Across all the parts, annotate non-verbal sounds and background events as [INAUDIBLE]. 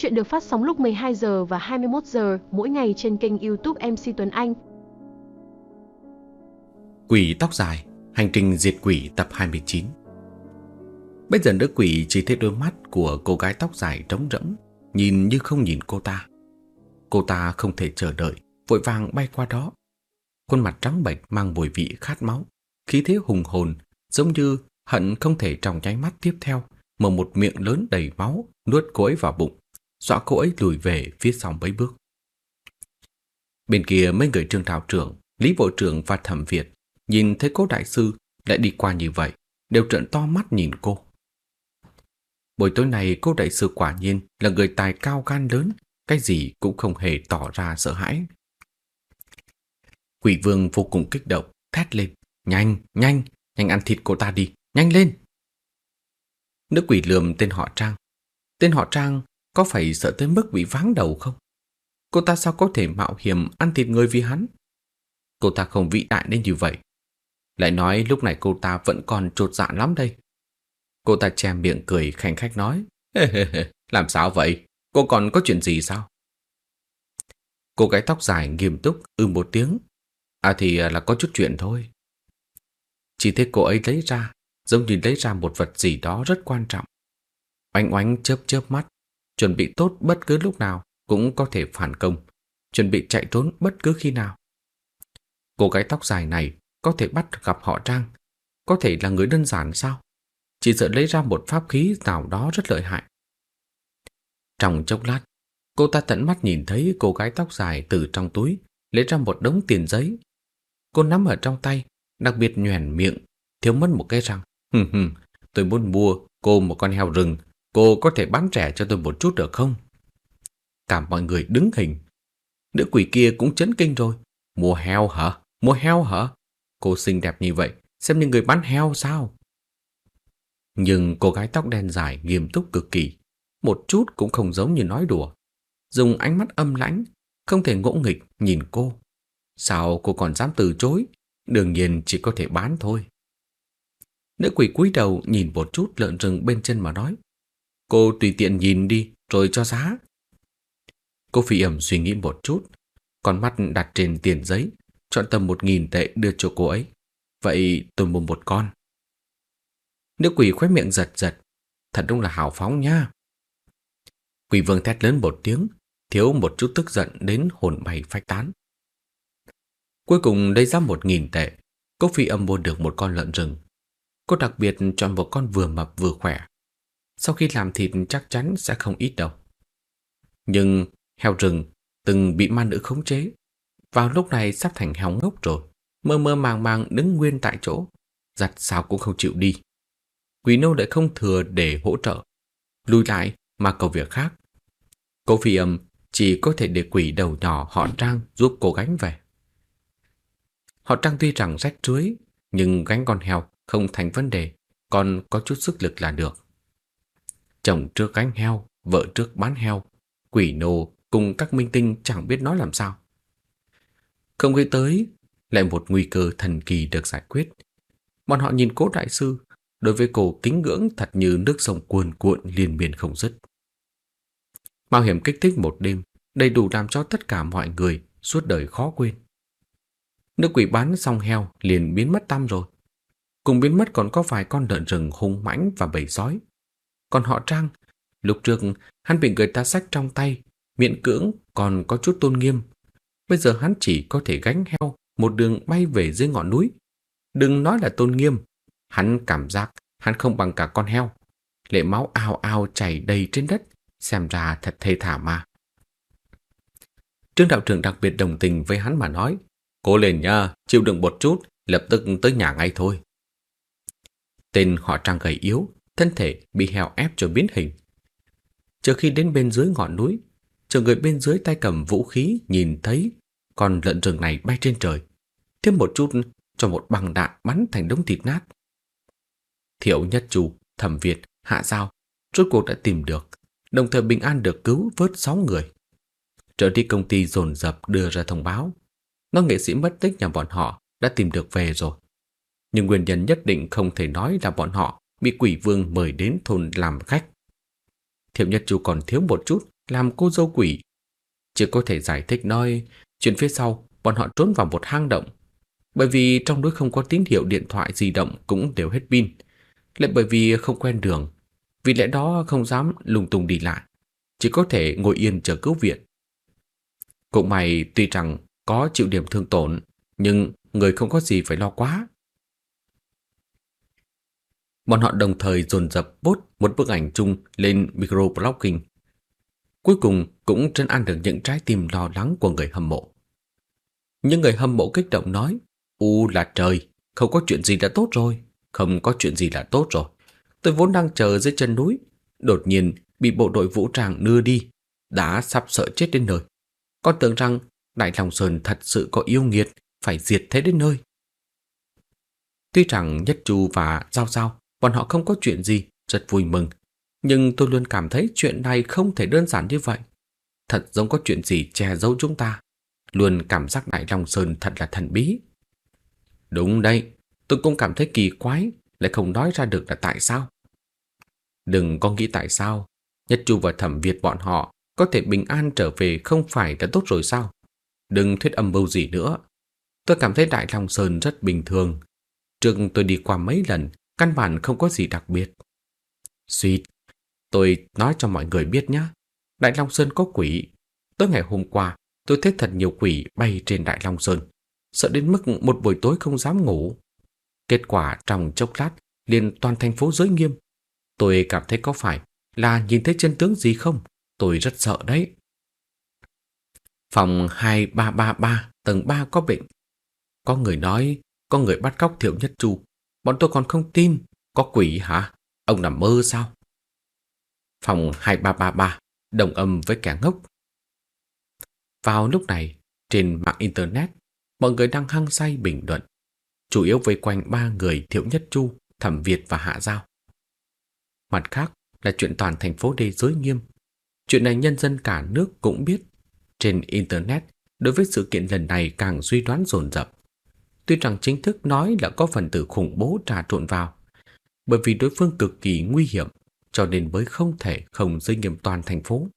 Chuyện được phát sóng lúc 12 giờ và 21 giờ mỗi ngày trên kênh YouTube MC Tuấn Anh. Quỷ tóc dài, hành trình diệt quỷ tập 29. Bây giờ nữ quỷ chỉ thấy đôi mắt của cô gái tóc dài trống rỗng, nhìn như không nhìn cô ta. Cô ta không thể chờ đợi, vội vàng bay qua đó. Khuôn mặt trắng bệch mang mùi vị khát máu, khí thế hùng hồn, giống như hận không thể trong nháy mắt tiếp theo mở một miệng lớn đầy máu nuốt cô ấy vào bụng, dọa cô ấy lùi về phía sau mấy bước. Bên kia mấy người trương thảo trưởng, Lý Bộ trưởng và Thẩm Việt nhìn thấy cô đại sư lại đi qua như vậy, đều trợn to mắt nhìn cô. Buổi tối này cô đại sư quả nhiên là người tài cao gan lớn, cái gì cũng không hề tỏ ra sợ hãi. Quỷ vương vô cùng kích động, thét lên. Nhanh, nhanh, nhanh ăn thịt cô ta đi, nhanh lên. Nữ quỷ lườm tên họ Trang. Tên họ Trang có phải sợ tới mức bị váng đầu không? Cô ta sao có thể mạo hiểm ăn thịt người vì hắn? Cô ta không vĩ đại đến như vậy. Lại nói lúc này cô ta vẫn còn trột dạ lắm đây. Cô ta che miệng cười khanh khách nói. Làm sao vậy? Cô còn có chuyện gì sao? Cô gái tóc dài nghiêm túc ư một tiếng. À thì à, là có chút chuyện thôi. Chỉ thấy cô ấy lấy ra, giống như lấy ra một vật gì đó rất quan trọng. Oanh oánh chớp chớp mắt, chuẩn bị tốt bất cứ lúc nào cũng có thể phản công, chuẩn bị chạy trốn bất cứ khi nào. Cô gái tóc dài này có thể bắt gặp họ Trang, có thể là người đơn giản sao? Chỉ sợ lấy ra một pháp khí nào đó rất lợi hại. Trong chốc lát, cô ta tận mắt nhìn thấy cô gái tóc dài từ trong túi lấy ra một đống tiền giấy. Cô nắm ở trong tay, đặc biệt nhoẻn miệng, thiếu mất một cái răng. hừ hừ tôi muốn mua cô một con heo rừng, cô có thể bán rẻ cho tôi một chút được không? Cả mọi người đứng hình. Nữ quỷ kia cũng chấn kinh rồi. Mua heo hả? Mua heo hả? Cô xinh đẹp như vậy, xem như người bán heo sao? Nhưng cô gái tóc đen dài nghiêm túc cực kỳ, một chút cũng không giống như nói đùa. Dùng ánh mắt âm lãnh, không thể ngỗ nghịch nhìn cô. Sao cô còn dám từ chối? Đương nhiên chỉ có thể bán thôi. Nữ quỷ cúi đầu nhìn một chút lợn rừng bên chân mà nói. Cô tùy tiện nhìn đi rồi cho giá. Cô phi ẩm suy nghĩ một chút, con mắt đặt trên tiền giấy, chọn tầm một nghìn tệ đưa cho cô ấy. Vậy tôi mua một con. Nữ quỷ khóe miệng giật giật, thật đúng là hào phóng nha. Quỷ vương thét lớn một tiếng, thiếu một chút tức giận đến hồn bay phách tán. Cuối cùng lấy ra một nghìn tệ, cô phi âm mua được một con lợn rừng. Cô đặc biệt chọn một con vừa mập vừa khỏe. Sau khi làm thịt chắc chắn sẽ không ít đâu. Nhưng heo rừng từng bị ma nữ khống chế. Vào lúc này sắp thành heo ngốc rồi. Mơ mơ màng màng đứng nguyên tại chỗ. Giặt sao cũng không chịu đi. Quỷ nô lại không thừa để hỗ trợ. Lùi lại mà cầu việc khác. Cô phi âm chỉ có thể để quỷ đầu nhỏ họ Trang giúp cô gánh về. Họ Trang tuy rằng rách rưới, nhưng gánh con heo không thành vấn đề, còn có chút sức lực là được. Chồng trước gánh heo, vợ trước bán heo, quỷ nô cùng các minh tinh chẳng biết nói làm sao. Không nghĩ tới, lại một nguy cơ thần kỳ được giải quyết. Bọn họ nhìn cố đại sư, đối với cổ kính ngưỡng thật như nước sông cuồn cuộn liên miên không dứt. Mạo hiểm kích thích một đêm, đầy đủ làm cho tất cả mọi người suốt đời khó quên. Nước quỷ bán xong heo liền biến mất tăm rồi. Cùng biến mất còn có vài con lợn rừng hung mãnh và bầy sói. Còn họ Trang, lúc trước hắn bị người ta sách trong tay, miệng cưỡng còn có chút tôn nghiêm. Bây giờ hắn chỉ có thể gánh heo một đường bay về dưới ngọn núi. Đừng nói là tôn nghiêm, hắn cảm giác hắn không bằng cả con heo. Lệ máu ao ao chảy đầy trên đất, xem ra thật thê thảm mà. Trương đạo trưởng đặc biệt đồng tình với hắn mà nói, cố lên nha, chịu đựng một chút, lập tức tới nhà ngay thôi. Tên họ trang gầy yếu, thân thể bị heo ép cho biến hình. Chờ khi đến bên dưới ngọn núi, chờ người bên dưới tay cầm vũ khí nhìn thấy con lợn rừng này bay trên trời, thêm một chút cho một bằng đạn bắn thành đống thịt nát. Thiệu Nhất Chu, Thẩm Việt, Hạ Giao rốt cuộc đã tìm được, đồng thời bình an được cứu vớt 6 người. Trợ đi công ty dồn dập đưa ra thông báo, nói nghệ sĩ mất tích nhà bọn họ đã tìm được về rồi. Nhưng nguyên nhân nhất định không thể nói là bọn họ bị quỷ vương mời đến thôn làm khách. Thiệu Nhất Chu còn thiếu một chút làm cô dâu quỷ. Chỉ có thể giải thích nói chuyện phía sau bọn họ trốn vào một hang động. Bởi vì trong núi không có tín hiệu điện thoại di động cũng đều hết pin. Lại bởi vì không quen đường. Vì lẽ đó không dám lung tung đi lại. Chỉ có thể ngồi yên chờ cứu viện. Cũng may tuy rằng có chịu điểm thương tổn, nhưng người không có gì phải lo quá. Bọn họ đồng thời dồn dập post một bức ảnh chung lên microblogging. Cuối cùng cũng trấn an được những trái tim lo lắng của người hâm mộ. Những người hâm mộ kích động nói, U là trời, không có chuyện gì đã tốt rồi, không có chuyện gì là tốt rồi. Tôi vốn đang chờ dưới chân núi, đột nhiên bị bộ đội vũ trang đưa đi, đã sắp sợ chết đến nơi. Con tưởng rằng Đại Long Sơn thật sự có yêu nghiệt, phải diệt thế đến nơi. Tuy rằng Nhất Chu và Giao Giao, bọn họ không có chuyện gì, rất vui mừng. Nhưng tôi luôn cảm thấy chuyện này không thể đơn giản như vậy. Thật giống có chuyện gì che giấu chúng ta. Luôn cảm giác Đại Long Sơn thật là thần bí. Đúng đây, tôi cũng cảm thấy kỳ quái, lại không nói ra được là tại sao. Đừng có nghĩ tại sao, Nhất Chu và Thẩm Việt bọn họ có thể bình an trở về không phải đã tốt rồi sao? Đừng thuyết âm mưu gì nữa. Tôi cảm thấy Đại Long Sơn rất bình thường. Trước tôi đi qua mấy lần, căn bản không có gì đặc biệt. Xuyệt, tôi nói cho mọi người biết nhé. Đại Long Sơn có quỷ. Tối ngày hôm qua, tôi thấy thật nhiều quỷ bay trên Đại Long Sơn. Sợ đến mức một buổi tối không dám ngủ. Kết quả trong chốc lát, liền toàn thành phố giới nghiêm. Tôi cảm thấy có phải là nhìn thấy chân tướng gì không? Tôi rất sợ đấy. Phòng 2333, tầng 3 có bệnh. Có người nói, có người bắt cóc Thiệu Nhất Chu. Bọn tôi còn không tin. Có quỷ hả? Ông nằm mơ sao? Phòng 2333, đồng âm với kẻ ngốc. Vào lúc này, trên mạng Internet, mọi người đang hăng say bình luận. Chủ yếu vây quanh ba người Thiệu Nhất Chu, Thẩm Việt và Hạ Giao. Mặt khác là chuyện toàn thành phố đê giới nghiêm. Chuyện này nhân dân cả nước cũng biết. Trên Internet, đối với sự kiện lần này càng suy đoán dồn dập. Tuy rằng chính thức nói là có phần tử khủng bố trà trộn vào, bởi vì đối phương cực kỳ nguy hiểm, cho nên mới không thể không giới nghiêm toàn thành phố.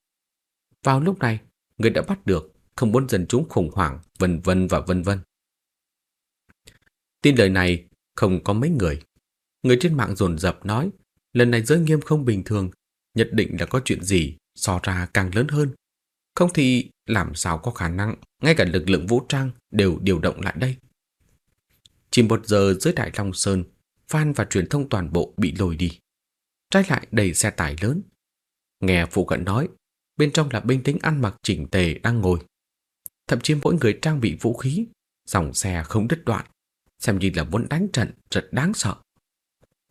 Vào lúc này, người đã bắt được, không muốn dân chúng khủng hoảng, vân vân và vân vân. Tin lời này không có mấy người. Người trên mạng dồn dập nói, lần này giới nghiêm không bình thường, nhất định là có chuyện gì so ra càng lớn hơn. Không thì làm sao có khả năng ngay cả lực lượng vũ trang đều điều động lại đây. Chỉ một giờ dưới Đại Long Sơn, fan và truyền thông toàn bộ bị lôi đi. Trái lại đầy xe tải lớn. Nghe phụ cận nói, bên trong là binh lính ăn mặc chỉnh tề đang ngồi. Thậm chí mỗi người trang bị vũ khí, dòng xe không đứt đoạn, xem như là muốn đánh trận rất đáng sợ.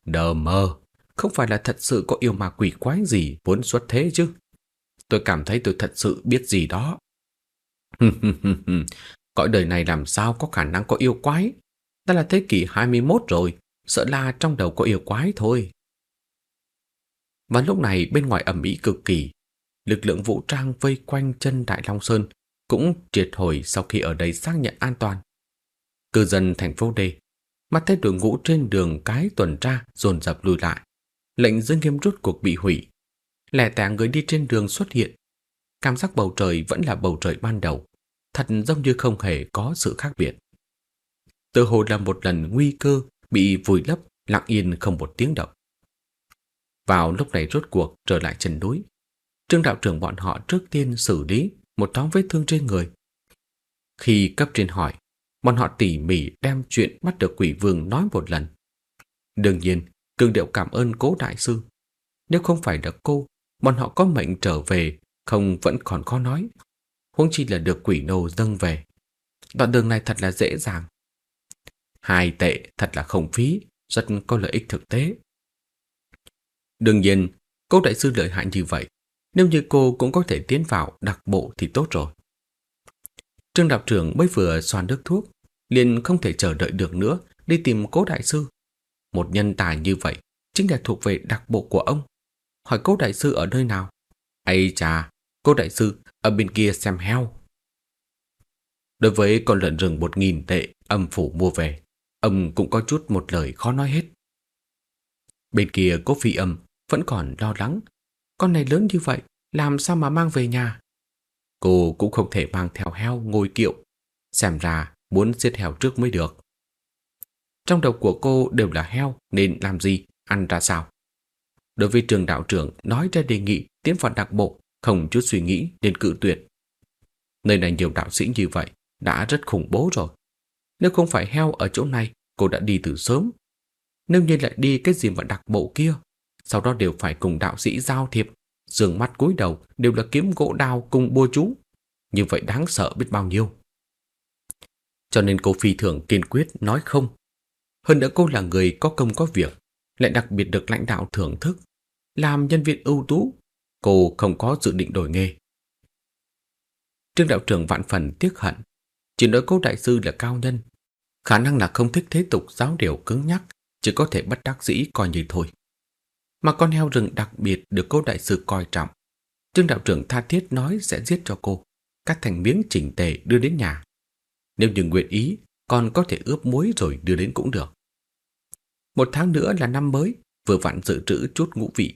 Đờ mơ, không phải là thật sự có yêu ma quỷ quái gì muốn xuất thế chứ. Tôi cảm thấy tôi thật sự biết gì đó. [LAUGHS] Cõi đời này làm sao có khả năng có yêu quái? Đã là thế kỷ 21 rồi, sợ là trong đầu có yêu quái thôi. Và lúc này bên ngoài ẩm ý cực kỳ, lực lượng vũ trang vây quanh chân Đại Long Sơn cũng triệt hồi sau khi ở đây xác nhận an toàn. Cư dân thành phố D mắt thấy đội ngũ trên đường cái tuần tra dồn dập lùi lại. Lệnh giới nghiêm rút cuộc bị hủy. Lẻ tẻ người đi trên đường xuất hiện. Cảm giác bầu trời vẫn là bầu trời ban đầu. Thật giống như không hề có sự khác biệt. Tự hồ là một lần nguy cơ bị vùi lấp lặng yên không một tiếng động. Vào lúc này rốt cuộc trở lại chân núi. Trương đạo trưởng bọn họ trước tiên xử lý một đống vết thương trên người. Khi cấp trên hỏi, bọn họ tỉ mỉ đem chuyện bắt được quỷ vương nói một lần. Đương nhiên, cường điệu cảm ơn cố đại sư. Nếu không phải là cô, bọn họ có mệnh trở về, không vẫn còn khó nói. Huống chi là được quỷ nô dâng về. Đoạn đường này thật là dễ dàng. Hai tệ thật là không phí, rất có lợi ích thực tế. Đương nhiên, cô đại sư lợi hại như vậy, nếu như cô cũng có thể tiến vào đặc bộ thì tốt rồi. Trương đạo trưởng mới vừa xoan nước thuốc, liền không thể chờ đợi được nữa đi tìm cố đại sư. Một nhân tài như vậy chính là thuộc về đặc bộ của ông. Hỏi cố đại sư ở nơi nào? Ây chà, cố đại sư ở bên kia xem heo. Đối với con lợn rừng một nghìn tệ âm phủ mua về, ông cũng có chút một lời khó nói hết. Bên kia cố phi âm vẫn còn lo lắng. Con này lớn như vậy, làm sao mà mang về nhà? Cô cũng không thể mang theo heo ngồi kiệu, xem ra muốn giết heo trước mới được. Trong đầu của cô đều là heo nên làm gì, ăn ra sao. Đối với trường đạo trưởng nói ra đề nghị tiến vào đặc bộ, không chút suy nghĩ nên cự tuyệt. Nơi này nhiều đạo sĩ như vậy đã rất khủng bố rồi. Nếu không phải heo ở chỗ này, cô đã đi từ sớm. Nếu như lại đi cái gì mà đặc bộ kia, sau đó đều phải cùng đạo sĩ giao thiệp, dường mắt cúi đầu đều là kiếm gỗ đao cùng bùa chú. Như vậy đáng sợ biết bao nhiêu. Cho nên cô phi thường kiên quyết nói không. Hơn nữa cô là người có công có việc, lại đặc biệt được lãnh đạo thưởng thức. Làm nhân viên ưu tú, cô không có dự định đổi nghề. Trương đạo trưởng vạn phần tiếc hận, chỉ nói cô đại sư là cao nhân. Khả năng là không thích thế tục giáo điều cứng nhắc, chỉ có thể bất đắc dĩ coi như thôi. Mà con heo rừng đặc biệt được cô đại sư coi trọng. Trương đạo trưởng tha thiết nói sẽ giết cho cô, cắt thành miếng chỉnh tề đưa đến nhà. Nếu như nguyện ý, còn có thể ướp muối rồi đưa đến cũng được. Một tháng nữa là năm mới, vừa vặn dự trữ chút ngũ vị.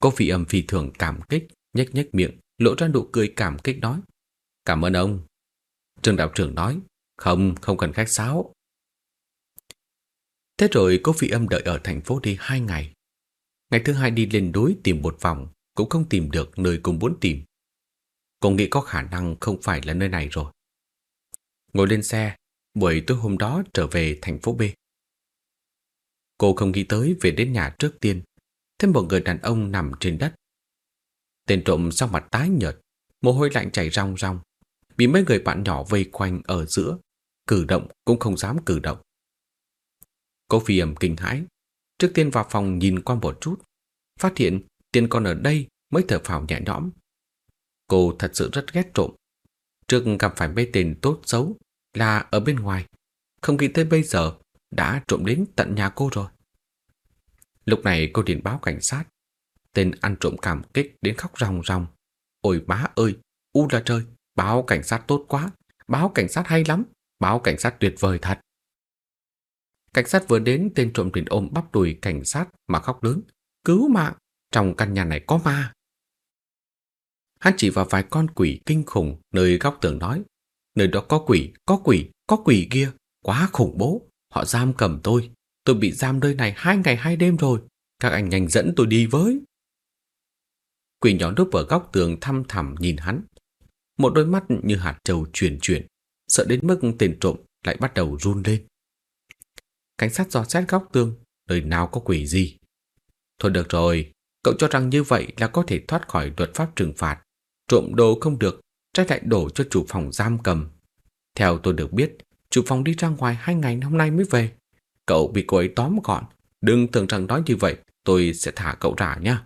Cô phi âm phi thường cảm kích, nhếch nhếch miệng, lộ ra nụ cười cảm kích nói. Cảm ơn ông. Trương đạo trưởng nói, không, không cần khách sáo. Thế rồi cô phi âm đợi ở thành phố đi hai ngày. Ngày thứ hai đi lên núi tìm một vòng, cũng không tìm được nơi cô muốn tìm. Cô nghĩ có khả năng không phải là nơi này rồi. Ngồi lên xe, buổi tối hôm đó trở về thành phố B. Cô không nghĩ tới về đến nhà trước tiên, thêm một người đàn ông nằm trên đất. Tên trộm sau mặt tái nhợt, mồ hôi lạnh chảy rong rong, bị mấy người bạn nhỏ vây quanh ở giữa, cử động cũng không dám cử động. Cô phi ẩm kinh hãi, trước tiên vào phòng nhìn qua một chút, phát hiện tiền còn ở đây mới thở phào nhẹ nhõm. Cô thật sự rất ghét trộm. Trước gặp phải mấy tên tốt xấu là ở bên ngoài, không nghĩ tới bây giờ đã trộm đến tận nhà cô rồi. Lúc này cô điện báo cảnh sát. Tên ăn trộm cảm kích đến khóc ròng ròng. Ôi bá ơi, u là trời, báo cảnh sát tốt quá, báo cảnh sát hay lắm, báo cảnh sát tuyệt vời thật. Cảnh sát vừa đến, tên trộm liền ôm bắp đùi cảnh sát mà khóc lớn. Cứu mạng, trong căn nhà này có ma. Hắn chỉ vào vài con quỷ kinh khủng nơi góc tường nói. Nơi đó có quỷ, có quỷ, có quỷ kia, quá khủng bố. Họ giam cầm tôi, tôi bị giam nơi này hai ngày hai đêm rồi. Các anh nhanh dẫn tôi đi với. Quỷ nhỏ núp ở góc tường thăm thẳm nhìn hắn. Một đôi mắt như hạt trầu chuyển chuyển, sợ đến mức tên trộm lại bắt đầu run lên. Cảnh sát dò xét góc tường, nơi nào có quỷ gì. Thôi được rồi, cậu cho rằng như vậy là có thể thoát khỏi luật pháp trừng phạt. Trộm đồ không được, trái lại đổ cho chủ phòng giam cầm. Theo tôi được biết, chủ phòng đi ra ngoài hai ngày hôm nay mới về. Cậu bị cô ấy tóm gọn. Đừng tưởng rằng nói như vậy, tôi sẽ thả cậu ra nha.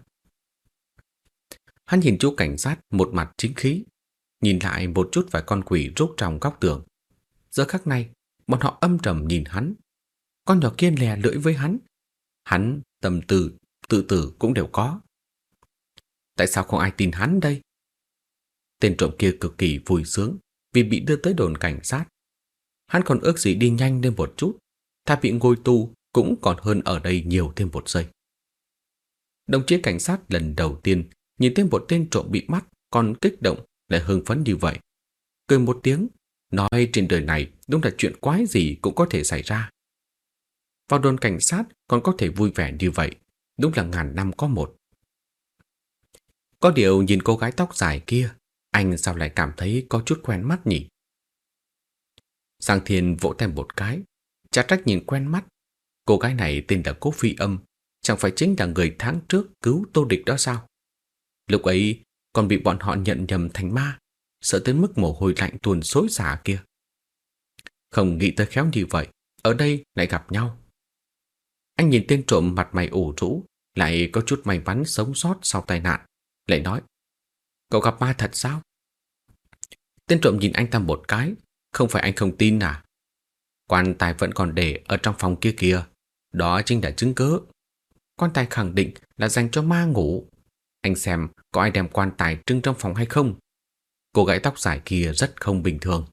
Hắn nhìn chú cảnh sát một mặt chính khí, nhìn lại một chút vài con quỷ rút trong góc tường. Giờ khắc này, bọn họ âm trầm nhìn hắn. Con nhỏ kia lè lưỡi với hắn. Hắn, tầm từ, tự tử cũng đều có. Tại sao không ai tin hắn đây? Tên trộm kia cực kỳ vui sướng vì bị đưa tới đồn cảnh sát. Hắn còn ước gì đi nhanh lên một chút, thà bị ngồi tù cũng còn hơn ở đây nhiều thêm một giây. Đồng chí cảnh sát lần đầu tiên nhìn thấy một tên trộm bị bắt còn kích động lại hưng phấn như vậy. Cười một tiếng, nói trên đời này đúng là chuyện quái gì cũng có thể xảy ra. Vào đồn cảnh sát còn có thể vui vẻ như vậy, đúng là ngàn năm có một. Có điều nhìn cô gái tóc dài kia, anh sao lại cảm thấy có chút quen mắt nhỉ? Giang Thiên vỗ tay một cái, chả trách nhìn quen mắt. Cô gái này tên là Cố Phi Âm, chẳng phải chính là người tháng trước cứu Tô Địch đó sao? Lúc ấy còn bị bọn họ nhận nhầm thành ma, sợ tới mức mồ hôi lạnh tuôn xối xả kia. Không nghĩ tới khéo như vậy, ở đây lại gặp nhau. Anh nhìn tên trộm mặt mày ủ rũ, lại có chút may mắn sống sót sau tai nạn, lại nói, cậu gặp ma thật sao? Tên trộm nhìn anh ta một cái, không phải anh không tin à? Quan tài vẫn còn để ở trong phòng kia kìa, đó chính là chứng cứ. Quan tài khẳng định là dành cho ma ngủ. Anh xem có ai đem quan tài trưng trong phòng hay không? Cô gái tóc dài kia rất không bình thường.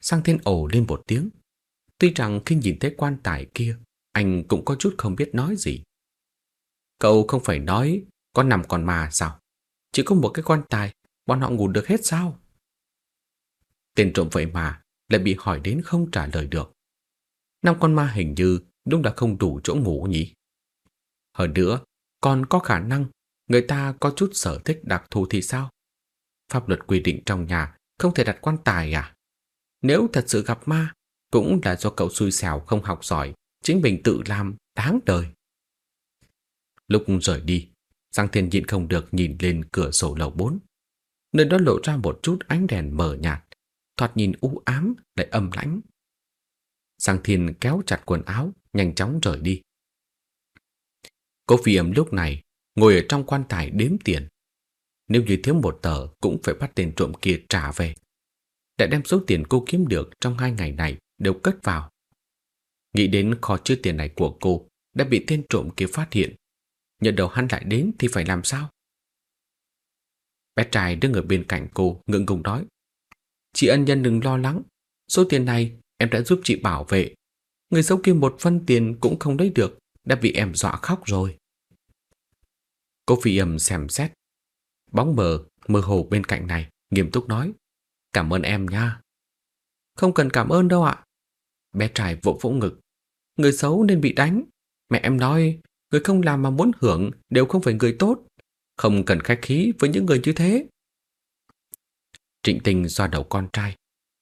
Sang thiên ổ lên một tiếng. Tuy rằng khi nhìn thấy quan tài kia, anh cũng có chút không biết nói gì. Cậu không phải nói Có nằm còn ma sao? Chỉ có một cái quan tài, bọn họ ngủ được hết sao? Tên trộm vậy mà lại bị hỏi đến không trả lời được. Năm con ma hình như đúng đã không đủ chỗ ngủ nhỉ? Hơn nữa, còn có khả năng người ta có chút sở thích đặc thù thì sao? Pháp luật quy định trong nhà không thể đặt quan tài à? Nếu thật sự gặp ma, cũng là do cậu xui xẻo không học giỏi, chính mình tự làm, đáng đời. Lúc rời đi, Giang Thiên nhịn không được nhìn lên cửa sổ lầu 4. Nơi đó lộ ra một chút ánh đèn mờ nhạt, thoạt nhìn u ám lại âm lãnh. Giang Thiên kéo chặt quần áo, nhanh chóng rời đi. Cô phi âm lúc này ngồi ở trong quan tài đếm tiền. Nếu như thiếu một tờ cũng phải bắt tên trộm kia trả về. Đã đem số tiền cô kiếm được trong hai ngày này đều cất vào. Nghĩ đến kho chứa tiền này của cô đã bị tên trộm kia phát hiện. Nhận đầu hắn lại đến thì phải làm sao? Bé trai đứng ở bên cạnh cô ngượng ngùng nói. Chị ân nhân đừng lo lắng. Số tiền này em đã giúp chị bảo vệ. Người xấu kia một phân tiền cũng không lấy được, đã bị em dọa khóc rồi. Cô phi âm xem xét. Bóng mờ, mơ hồ bên cạnh này, nghiêm túc nói. Cảm ơn em nha. Không cần cảm ơn đâu ạ. Bé trai vỗ vỗ ngực. Người xấu nên bị đánh. Mẹ em nói, người không làm mà muốn hưởng đều không phải người tốt. Không cần khách khí với những người như thế. Trịnh tình xoa đầu con trai.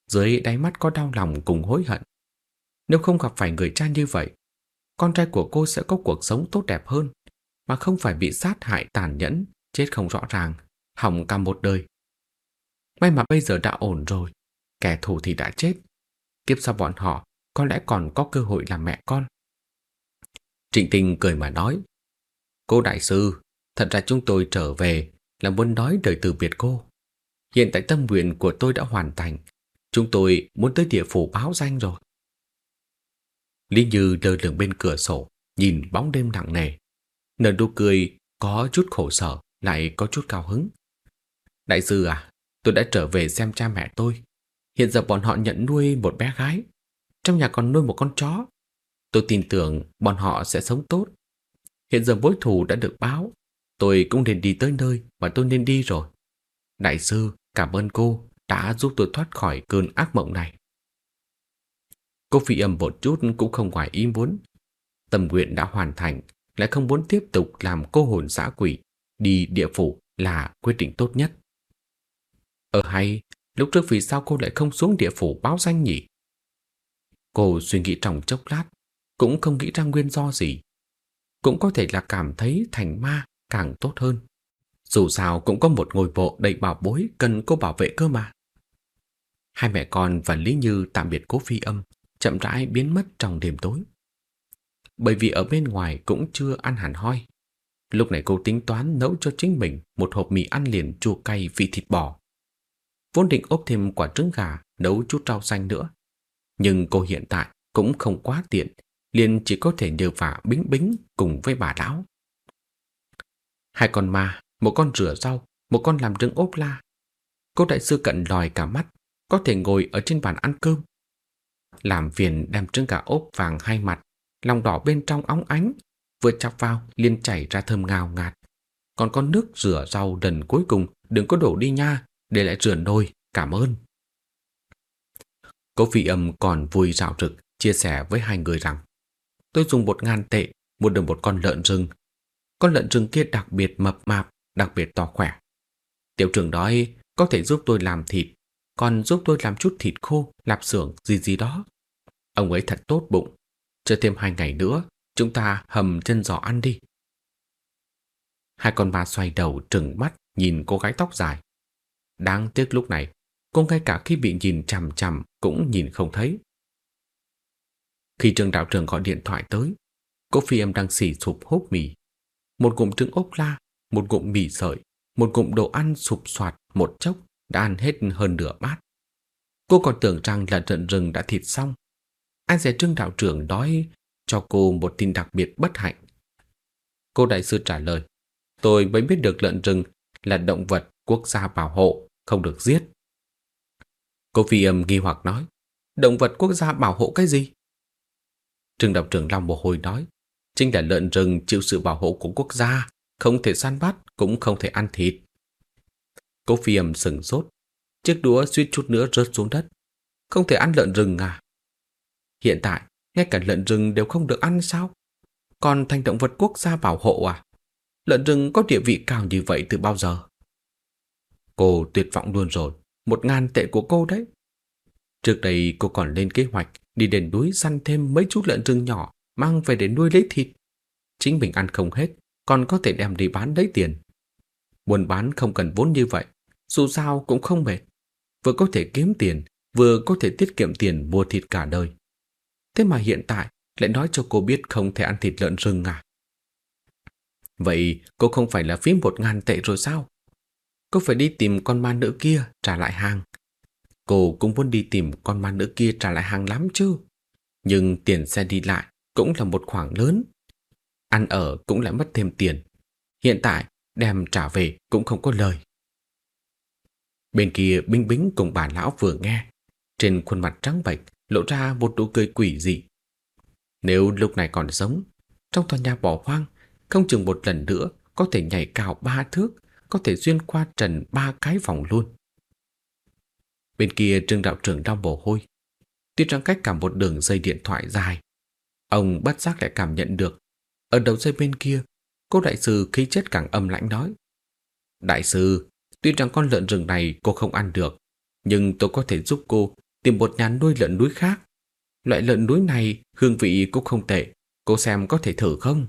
Dưới đáy mắt có đau lòng cùng hối hận. Nếu không gặp phải người cha như vậy, con trai của cô sẽ có cuộc sống tốt đẹp hơn, mà không phải bị sát hại tàn nhẫn, chết không rõ ràng, hỏng cả một đời. May mà bây giờ đã ổn rồi, kẻ thù thì đã chết. Tiếp sau bọn họ có lẽ còn có cơ hội làm mẹ con. Trịnh Tinh cười mà nói, Cô đại sư, thật ra chúng tôi trở về là muốn nói đời từ biệt cô. Hiện tại tâm nguyện của tôi đã hoàn thành, chúng tôi muốn tới địa phủ báo danh rồi. Lý Như lơ lửng bên cửa sổ, nhìn bóng đêm nặng nề. Nở nụ cười có chút khổ sở, lại có chút cao hứng. Đại sư à, tôi đã trở về xem cha mẹ tôi. Hiện giờ bọn họ nhận nuôi một bé gái. Trong nhà còn nuôi một con chó. Tôi tin tưởng bọn họ sẽ sống tốt. Hiện giờ mối thù đã được báo. Tôi cũng nên đi tới nơi mà tôi nên đi rồi. Đại sư, cảm ơn cô đã giúp tôi thoát khỏi cơn ác mộng này. Cô phi âm một chút cũng không ngoài ý muốn. Tâm nguyện đã hoàn thành, lại không muốn tiếp tục làm cô hồn dã quỷ, đi địa phủ là quyết định tốt nhất. Ở hay, lúc trước vì sao cô lại không xuống địa phủ báo danh nhỉ? Cô suy nghĩ trong chốc lát, cũng không nghĩ ra nguyên do gì. Cũng có thể là cảm thấy thành ma càng tốt hơn. Dù sao cũng có một ngôi bộ đầy bảo bối cần cô bảo vệ cơ mà. Hai mẹ con và Lý Như tạm biệt cố phi âm, chậm rãi biến mất trong đêm tối. Bởi vì ở bên ngoài cũng chưa ăn hẳn hoi. Lúc này cô tính toán nấu cho chính mình một hộp mì ăn liền chua cay vị thịt bò. Vốn định ốp thêm quả trứng gà, nấu chút rau xanh nữa. Nhưng cô hiện tại cũng không quá tiện, liền chỉ có thể nhờ vả bính bính cùng với bà lão. Hai con ma, một con rửa rau, một con làm trứng ốp la. Cô đại sư cận lòi cả mắt, có thể ngồi ở trên bàn ăn cơm, làm phiền đem trứng gà ốp vàng hai mặt, lòng đỏ bên trong óng ánh, vừa chọc vào liền chảy ra thơm ngào ngạt. Còn con nước rửa rau đần cuối cùng đừng có đổ đi nha, để lại rửa nồi, cảm ơn. Cố phi âm còn vui rạo rực chia sẻ với hai người rằng tôi dùng một ngàn tệ mua được một con lợn rừng. Con lợn rừng kia đặc biệt mập mạp, đặc biệt to khỏe. Tiểu trưởng nói có thể giúp tôi làm thịt còn giúp tôi làm chút thịt khô, lạp xưởng gì gì đó. Ông ấy thật tốt bụng. Chờ thêm hai ngày nữa, chúng ta hầm chân giò ăn đi. Hai con ma xoay đầu trừng mắt nhìn cô gái tóc dài. Đáng tiếc lúc này, cô ngay cả khi bị nhìn chằm chằm cũng nhìn không thấy. Khi trường đạo trưởng gọi điện thoại tới, cô phi em đang xỉ sụp hốt mì. Một gụm trứng ốp la, một gụm mì sợi, một gụm đồ ăn sụp soạt một chốc đã ăn hết hơn nửa bát. Cô còn tưởng rằng là trận rừng đã thịt xong. Anh sẽ Trương đạo trưởng nói cho cô một tin đặc biệt bất hạnh. Cô đại sư trả lời, tôi mới biết được lợn rừng là động vật quốc gia bảo hộ, không được giết. Cô phi âm nghi hoặc nói, động vật quốc gia bảo hộ cái gì? Trương đạo trưởng Long Bồ Hồi nói, chính là lợn rừng chịu sự bảo hộ của quốc gia, không thể săn bắt, cũng không thể ăn thịt. Cô phi âm sừng sốt, chiếc đũa suýt chút nữa rớt xuống đất. Không thể ăn lợn rừng à? Hiện tại, ngay cả lợn rừng đều không được ăn sao? Còn thành động vật quốc gia bảo hộ à? Lợn rừng có địa vị cao như vậy từ bao giờ? Cô tuyệt vọng luôn rồi, một ngàn tệ của cô đấy. Trước đây cô còn lên kế hoạch đi đền núi săn thêm mấy chú lợn rừng nhỏ mang về để nuôi lấy thịt. Chính mình ăn không hết, còn có thể đem đi bán lấy tiền. Buôn bán không cần vốn như vậy, dù sao cũng không mệt. Vừa có thể kiếm tiền, vừa có thể tiết kiệm tiền mua thịt cả đời. Thế mà hiện tại lại nói cho cô biết không thể ăn thịt lợn rừng à? Vậy cô không phải là phí một ngàn tệ rồi sao? Cô phải đi tìm con ma nữ kia trả lại hàng. Cô cũng muốn đi tìm con ma nữ kia trả lại hàng lắm chứ. Nhưng tiền xe đi lại cũng là một khoản lớn. Ăn ở cũng lại mất thêm tiền. Hiện tại đem trả về cũng không có lời. Bên kia Binh Bính cùng bà lão vừa nghe, trên khuôn mặt trắng bệch lộ ra một nụ cười quỷ dị. Nếu lúc này còn sống, trong tòa nhà bỏ hoang, không chừng một lần nữa có thể nhảy cao ba thước, có thể xuyên qua trần ba cái vòng luôn. Bên kia trương đạo trưởng đau mồ hôi, tuy rằng cách cả một đường dây điện thoại dài. Ông bất giác lại cảm nhận được, ở đầu dây bên kia, cô đại sư khí chất càng âm lãnh nói. Đại sư, tuy rằng con lợn rừng này cô không ăn được, nhưng tôi có thể giúp cô tìm một nhà nuôi lợn núi khác. Loại lợn núi này hương vị cũng không tệ, cô xem có thể thử không?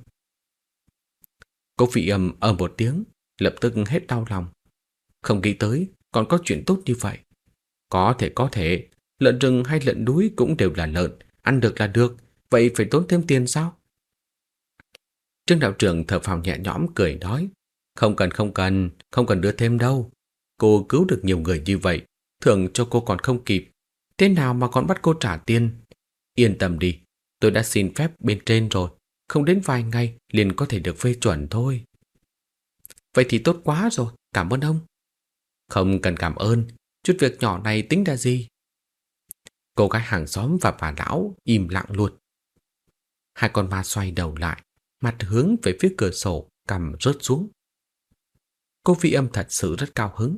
Cô vị ầm ở một tiếng, lập tức hết đau lòng. Không nghĩ tới còn có chuyện tốt như vậy. Có thể có thể, lợn rừng hay lợn núi cũng đều là lợn, ăn được là được, vậy phải tốn thêm tiền sao? Trương đạo trưởng thở phào nhẹ nhõm cười nói, không cần không cần, không cần đưa thêm đâu. Cô cứu được nhiều người như vậy, thưởng cho cô còn không kịp. Thế nào mà còn bắt cô trả tiền? Yên tâm đi, tôi đã xin phép bên trên rồi, không đến vài ngày liền có thể được phê chuẩn thôi. Vậy thì tốt quá rồi, cảm ơn ông. Không cần cảm ơn, chút việc nhỏ này tính ra gì? Cô gái hàng xóm và bà lão im lặng luôn. Hai con ma xoay đầu lại, mặt hướng về phía cửa sổ, cầm rớt xuống. Cô phi âm thật sự rất cao hứng,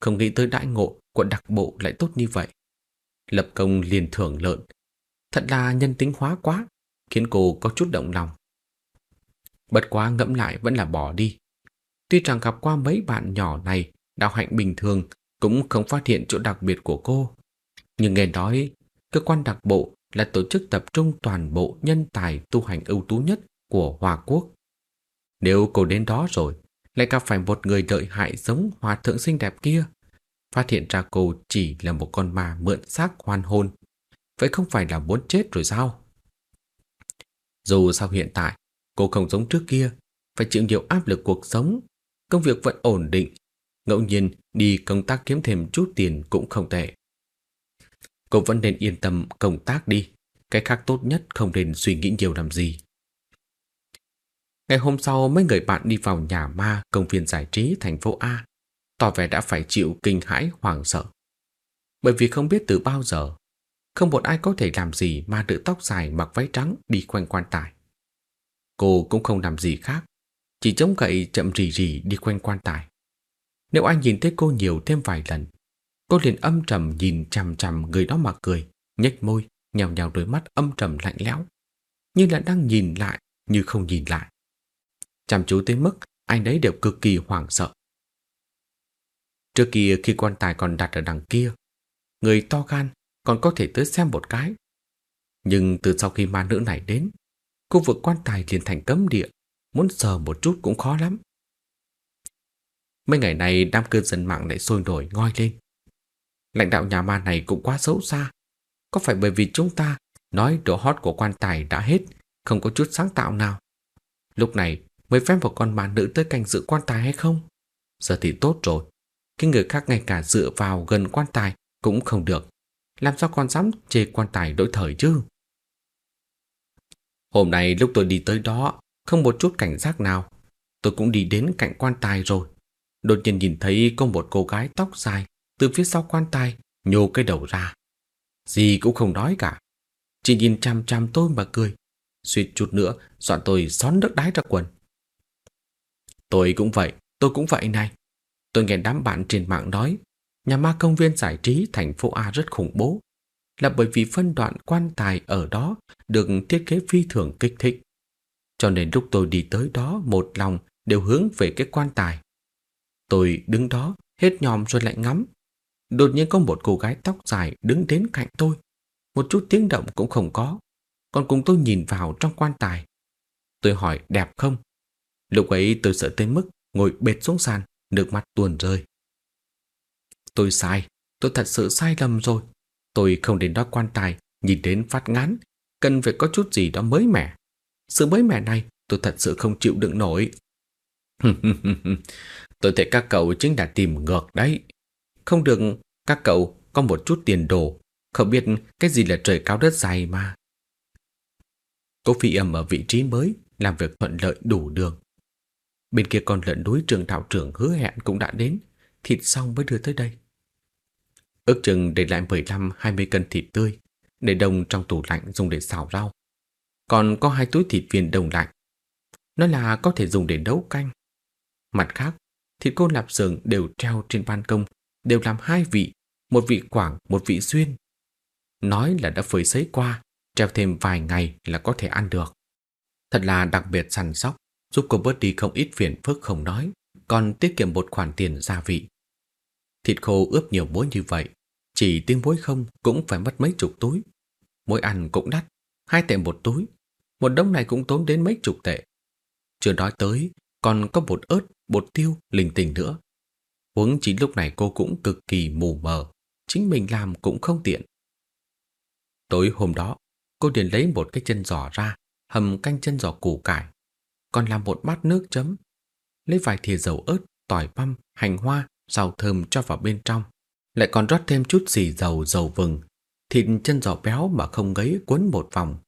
không nghĩ tới đại ngộ của đặc bộ lại tốt như vậy. Lập công liền thưởng lợn, thật là nhân tính hóa quá, khiến cô có chút động lòng. Bất quá ngẫm lại vẫn là bỏ đi. Tuy rằng gặp qua mấy bạn nhỏ này, đạo hạnh bình thường cũng không phát hiện chỗ đặc biệt của cô. Nhưng nghe nói, cơ quan đặc bộ là tổ chức tập trung toàn bộ nhân tài tu hành ưu tú nhất của Hòa Quốc. Nếu cô đến đó rồi, lại gặp phải một người lợi hại giống hòa thượng xinh đẹp kia, phát hiện ra cô chỉ là một con ma mượn xác hoan hôn, vậy không phải là muốn chết rồi sao? Dù sao hiện tại, cô không giống trước kia, phải chịu nhiều áp lực cuộc sống, công việc vẫn ổn định, ngẫu nhiên đi công tác kiếm thêm chút tiền cũng không tệ. Cô vẫn nên yên tâm công tác đi, cái khác tốt nhất không nên suy nghĩ nhiều làm gì. Ngày hôm sau mấy người bạn đi vào nhà ma công viên giải trí thành phố A, tỏ vẻ đã phải chịu kinh hãi hoàng sợ. Bởi vì không biết từ bao giờ, không một ai có thể làm gì mà nữ tóc dài mặc váy trắng đi quanh quan tài. Cô cũng không làm gì khác, chỉ chống gậy chậm rì rì đi quanh quan tài. Nếu anh nhìn thấy cô nhiều thêm vài lần, cô liền âm trầm nhìn chằm chằm người đó mà cười, nhếch môi, nhào nhào đôi mắt âm trầm lạnh lẽo, như là đang nhìn lại như không nhìn lại. Chăm chú tới mức anh đấy đều cực kỳ hoảng sợ. Trước kia khi quan tài còn đặt ở đằng kia, người to gan còn có thể tới xem một cái. Nhưng từ sau khi ma nữ này đến, khu vực quan tài liền thành cấm địa, muốn sờ một chút cũng khó lắm. Mấy ngày này đám cư dân mạng lại sôi nổi ngoi lên. Lãnh đạo nhà ma này cũng quá xấu xa. Có phải bởi vì chúng ta nói độ hot của quan tài đã hết, không có chút sáng tạo nào? Lúc này mới phép một con ma nữ tới canh giữ quan tài hay không? Giờ thì tốt rồi. Cái người khác ngay cả dựa vào gần quan tài cũng không được. Làm sao con dám chê quan tài đổi thời chứ? Hôm nay lúc tôi đi tới đó, không một chút cảnh giác nào. Tôi cũng đi đến cạnh quan tài rồi. Đột nhiên nhìn thấy có một cô gái tóc dài từ phía sau quan tài nhô cái đầu ra. Gì cũng không nói cả. Chỉ nhìn chăm chăm tôi mà cười. Suýt chút nữa dọn tôi xón nước đái ra quần. Tôi cũng vậy, tôi cũng vậy này. Tôi nghe đám bạn trên mạng nói, nhà ma công viên giải trí thành phố A rất khủng bố, là bởi vì phân đoạn quan tài ở đó được thiết kế phi thường kích thích. Cho nên lúc tôi đi tới đó một lòng đều hướng về cái quan tài. Tôi đứng đó, hết nhòm rồi lại ngắm. Đột nhiên có một cô gái tóc dài đứng đến cạnh tôi. Một chút tiếng động cũng không có. Còn cùng tôi nhìn vào trong quan tài. Tôi hỏi đẹp không? Lúc ấy tôi sợ tới mức ngồi bệt xuống sàn, nước mắt tuôn rơi. Tôi sai, tôi thật sự sai lầm rồi. Tôi không đến đó quan tài, nhìn đến phát ngán, cần phải có chút gì đó mới mẻ. Sự mới mẻ này tôi thật sự không chịu đựng nổi. [LAUGHS] tôi thấy các cậu chính là tìm ngược đấy. Không được các cậu có một chút tiền đồ, không biết cái gì là trời cao đất dày mà. Cô phi âm ở vị trí mới, làm việc thuận lợi đủ đường. Bên kia con lợn núi trường đạo trưởng hứa hẹn cũng đã đến, thịt xong mới đưa tới đây. Ước chừng để lại 15-20 cân thịt tươi, để đông trong tủ lạnh dùng để xào rau. Còn có hai túi thịt viên đông lạnh. Nó là có thể dùng để nấu canh. Mặt khác, thịt cô lạp sườn đều treo trên ban công, đều làm hai vị, một vị quảng, một vị xuyên. Nói là đã phơi sấy qua, treo thêm vài ngày là có thể ăn được. Thật là đặc biệt săn sóc, giúp cô bớt đi không ít phiền phức không nói, còn tiết kiệm một khoản tiền gia vị. Thịt khô ướp nhiều muối như vậy, chỉ tiếng muối không cũng phải mất mấy chục túi. Muối ăn cũng đắt, hai tệ một túi. Một đống này cũng tốn đến mấy chục tệ. Chưa nói tới, còn có bột ớt, bột tiêu, linh tinh nữa. Huống chỉ lúc này cô cũng cực kỳ mù mờ, chính mình làm cũng không tiện. Tối hôm đó, cô liền lấy một cái chân giò ra, hầm canh chân giò củ cải, còn làm một bát nước chấm. Lấy vài thìa dầu ớt, tỏi băm, hành hoa, rau thơm cho vào bên trong. Lại còn rót thêm chút xì dầu dầu vừng, thịt chân giò béo mà không ngấy cuốn một vòng.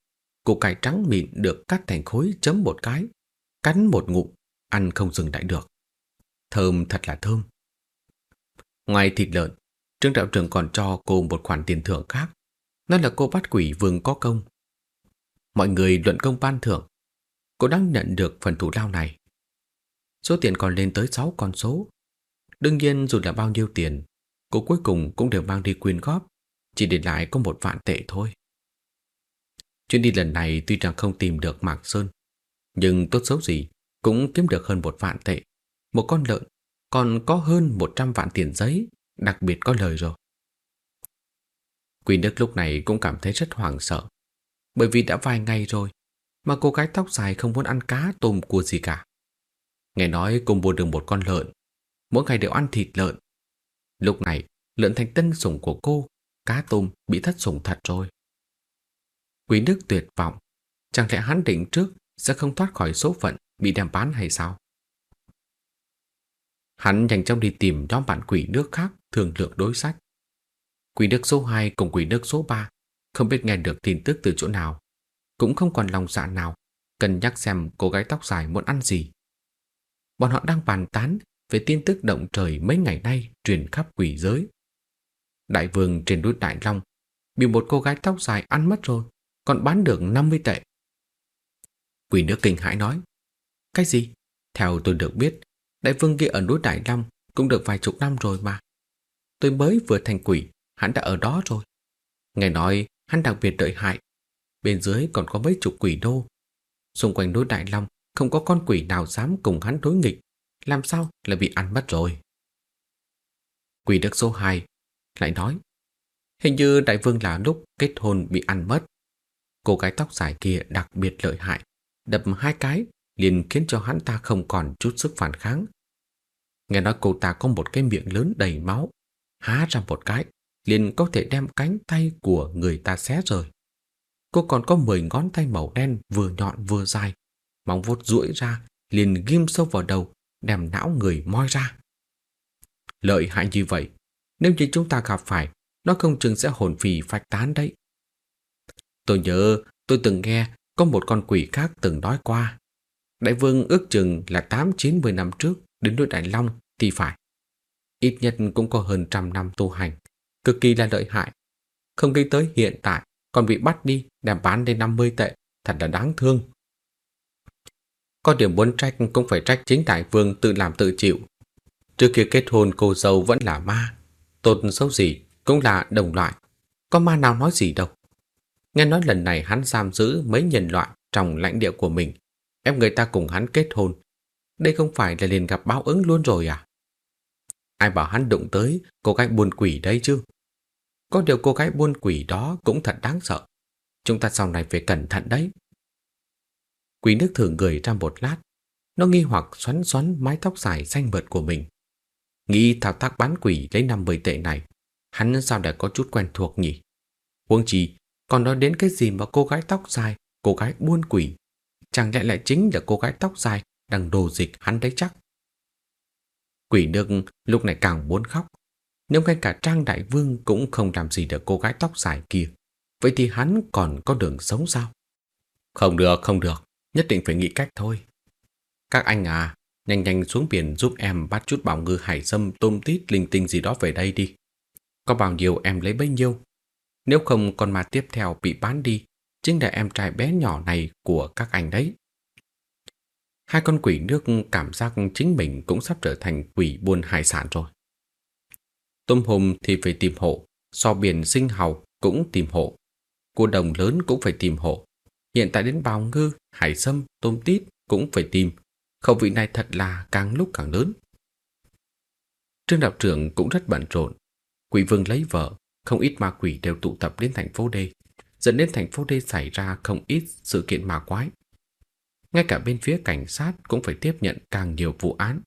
Củ cải trắng mịn được cắt thành khối chấm một cái, cắn một ngụm, ăn không dừng lại được. Thơm thật là thơm. Ngoài thịt lợn, Trương đạo trưởng còn cho cô một khoản tiền thưởng khác. Nó là cô bắt quỷ vương có công. Mọi người luận công ban thưởng. Cô đang nhận được phần thủ lao này. Số tiền còn lên tới 6 con số. Đương nhiên dù là bao nhiêu tiền, cô cuối cùng cũng đều mang đi quyên góp, chỉ để lại có một vạn tệ thôi. Chuyến đi lần này tuy rằng không tìm được Mạc Sơn, nhưng tốt xấu gì cũng kiếm được hơn một vạn tệ. Một con lợn còn có hơn 100 vạn tiền giấy, đặc biệt có lời rồi. Quỷ Đức lúc này cũng cảm thấy rất hoảng sợ, bởi vì đã vài ngày rồi mà cô gái tóc dài không muốn ăn cá tôm cua gì cả. Nghe nói cô mua được một con lợn, mỗi ngày đều ăn thịt lợn. Lúc này, lợn thành tân sủng của cô, cá tôm bị thất sủng thật rồi. Quý Đức tuyệt vọng, chẳng lẽ hắn định trước sẽ không thoát khỏi số phận bị đem bán hay sao? Hắn nhanh chóng đi tìm nhóm bạn quỷ nước khác thường lượng đối sách. Quỷ nước số 2 cùng quỷ nước số 3 không biết nghe được tin tức từ chỗ nào, cũng không còn lòng dạ nào cần nhắc xem cô gái tóc dài muốn ăn gì. Bọn họ đang bàn tán về tin tức động trời mấy ngày nay truyền khắp quỷ giới. Đại vương trên núi Đại Long bị một cô gái tóc dài ăn mất rồi, còn bán được 50 tệ. Quỷ nữ kinh hãi nói, cái gì? Theo tôi được biết, đại vương kia ở núi Đại Long cũng được vài chục năm rồi mà. Tôi mới vừa thành quỷ, hắn đã ở đó rồi. Nghe nói hắn đặc biệt đợi hại. Bên dưới còn có mấy chục quỷ đô. Xung quanh núi Đại Long không có con quỷ nào dám cùng hắn đối nghịch. Làm sao lại bị ăn mất rồi? Quỷ đức số 2 lại nói Hình như đại vương là lúc kết hôn bị ăn mất. Cô gái tóc dài kia đặc biệt lợi hại, đập hai cái liền khiến cho hắn ta không còn chút sức phản kháng. Nghe nói cô ta có một cái miệng lớn đầy máu, há ra một cái, liền có thể đem cánh tay của người ta xé rời. Cô còn có 10 ngón tay màu đen vừa nhọn vừa dài, móng vuốt duỗi ra, liền ghim sâu vào đầu, đem não người moi ra. Lợi hại như vậy, nếu như chúng ta gặp phải, nó không chừng sẽ hồn phì phách tán đấy. Tôi nhớ tôi từng nghe có một con quỷ khác từng nói qua. Đại vương ước chừng là 8-90 năm trước đến núi Đại Long thì phải. Ít nhất cũng có hơn trăm năm tu hành, cực kỳ là lợi hại. Không nghĩ tới hiện tại còn bị bắt đi đem bán đến 50 tệ, thật là đáng thương. Có điểm muốn trách cũng phải trách chính đại vương tự làm tự chịu. Trước kia kết hôn cô dâu vẫn là ma, tốt xấu gì cũng là đồng loại. Có ma nào nói gì đâu. Nghe nói lần này hắn giam giữ mấy nhân loại trong lãnh địa của mình, em người ta cùng hắn kết hôn. Đây không phải là liền gặp báo ứng luôn rồi à? Ai bảo hắn đụng tới cô gái buôn quỷ đây chứ? Có điều cô gái buôn quỷ đó cũng thật đáng sợ. Chúng ta sau này phải cẩn thận đấy. Quỷ nước thử người ra một lát. Nó nghi hoặc xoắn xoắn mái tóc dài xanh mượt của mình. Nghĩ thao tác bán quỷ lấy 50 tệ này. Hắn sao đã có chút quen thuộc nhỉ? Huống chi, còn nói đến cái gì mà cô gái tóc dài, cô gái buôn quỷ. Chẳng lẽ lại chính là cô gái tóc dài đang đồ dịch hắn đấy chắc? Quỷ nước lúc này càng muốn khóc. Nếu ngay cả Trang Đại Vương cũng không làm gì được cô gái tóc dài kia, vậy thì hắn còn có đường sống sao? Không được, không được, nhất định phải nghĩ cách thôi. Các anh à, nhanh nhanh xuống biển giúp em bắt chút bảo ngư hải sâm tôm tít linh tinh gì đó về đây đi. Có bao nhiêu em lấy bấy nhiêu. Nếu không con ma tiếp theo bị bán đi, chính là em trai bé nhỏ này của các anh đấy. Hai con quỷ nước cảm giác chính mình cũng sắp trở thành quỷ buôn hải sản rồi. Tôm hùm thì phải tìm hộ, so biển sinh hầu cũng tìm hộ, cua đồng lớn cũng phải tìm hộ. Hiện tại đến bào ngư, hải sâm, tôm tít cũng phải tìm. Khẩu vị này thật là càng lúc càng lớn. Trương đạo trưởng cũng rất bận rộn. Quỷ vương lấy vợ, không ít ma quỷ đều tụ tập đến thành phố D, dẫn đến thành phố D xảy ra không ít sự kiện ma quái. Ngay cả bên phía cảnh sát cũng phải tiếp nhận càng nhiều vụ án.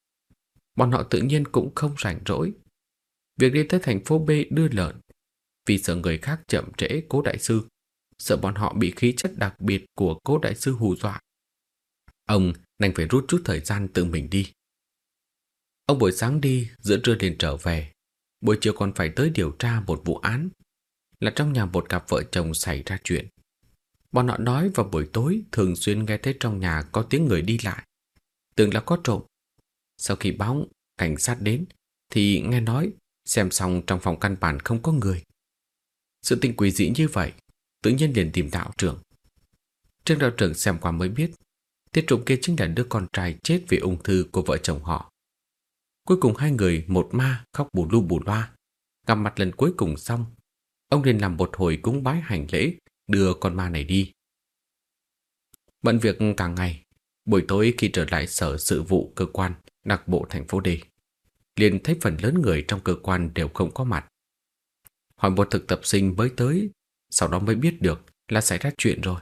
Bọn họ tự nhiên cũng không rảnh rỗi. Việc đi tới thành phố B đưa lợn, vì sợ người khác chậm trễ cố đại sư, sợ bọn họ bị khí chất đặc biệt của cố đại sư hù dọa. Ông đành phải rút chút thời gian tự mình đi. Ông buổi sáng đi, giữa trưa liền trở về. Buổi chiều còn phải tới điều tra một vụ án, là trong nhà một cặp vợ chồng xảy ra chuyện. Bọn họ nói vào buổi tối thường xuyên nghe thấy trong nhà có tiếng người đi lại. Tưởng là có trộm. Sau khi báo cảnh sát đến thì nghe nói xem xong trong phòng căn bản không có người. Sự tình quỷ dị như vậy tự nhiên liền tìm đạo trưởng. Trương đạo trưởng xem qua mới biết tiết trộm kia chính là đứa con trai chết vì ung thư của vợ chồng họ. Cuối cùng hai người một ma khóc bù lu bù loa. Gặp mặt lần cuối cùng xong, ông liền làm một hồi cúng bái hành lễ đưa con ma này đi. Bận việc cả ngày, buổi tối khi trở lại sở sự vụ cơ quan đặc bộ thành phố D, liền thấy phần lớn người trong cơ quan đều không có mặt. Hỏi một thực tập sinh mới tới, sau đó mới biết được là xảy ra chuyện rồi.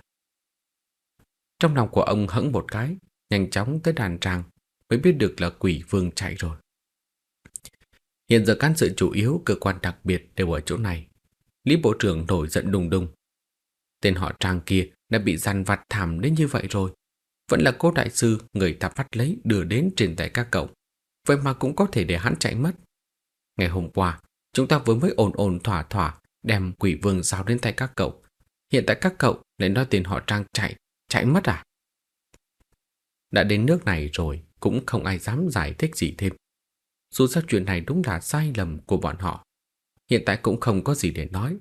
Trong lòng của ông hững một cái, nhanh chóng tới đàn tràng, mới biết được là quỷ vương chạy rồi. Hiện giờ cán sự chủ yếu cơ quan đặc biệt đều ở chỗ này. Lý Bộ trưởng nổi giận đùng đùng, Tên họ Trang kia đã bị dằn vặt thảm đến như vậy rồi. Vẫn là cố đại sư người ta phát lấy đưa đến trên tay các cậu. Vậy mà cũng có thể để hắn chạy mất. Ngày hôm qua, chúng ta vừa mới ồn ồn thỏa thỏa đem quỷ vương giao đến tay các cậu. Hiện tại các cậu lại nói tiền họ Trang chạy, chạy mất à? Đã đến nước này rồi, cũng không ai dám giải thích gì thêm. Dù sao chuyện này đúng là sai lầm của bọn họ. Hiện tại cũng không có gì để nói.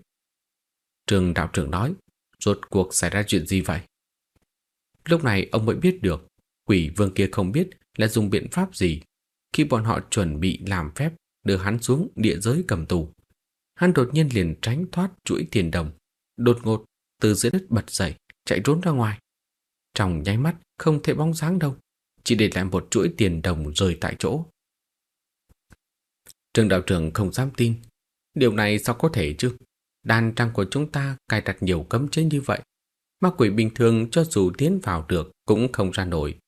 Trường đạo trưởng nói, Rốt cuộc xảy ra chuyện gì vậy? Lúc này ông mới biết được quỷ vương kia không biết là dùng biện pháp gì khi bọn họ chuẩn bị làm phép đưa hắn xuống địa giới cầm tù. Hắn đột nhiên liền tránh thoát chuỗi tiền đồng, đột ngột từ dưới đất bật dậy, chạy trốn ra ngoài. Trong nháy mắt không thể bóng dáng đâu, chỉ để lại một chuỗi tiền đồng rơi tại chỗ. Trương đạo trưởng không dám tin, điều này sao có thể chứ? Đàn trang của chúng ta cài đặt nhiều cấm chế như vậy. Ma quỷ bình thường cho dù tiến vào được cũng không ra nổi.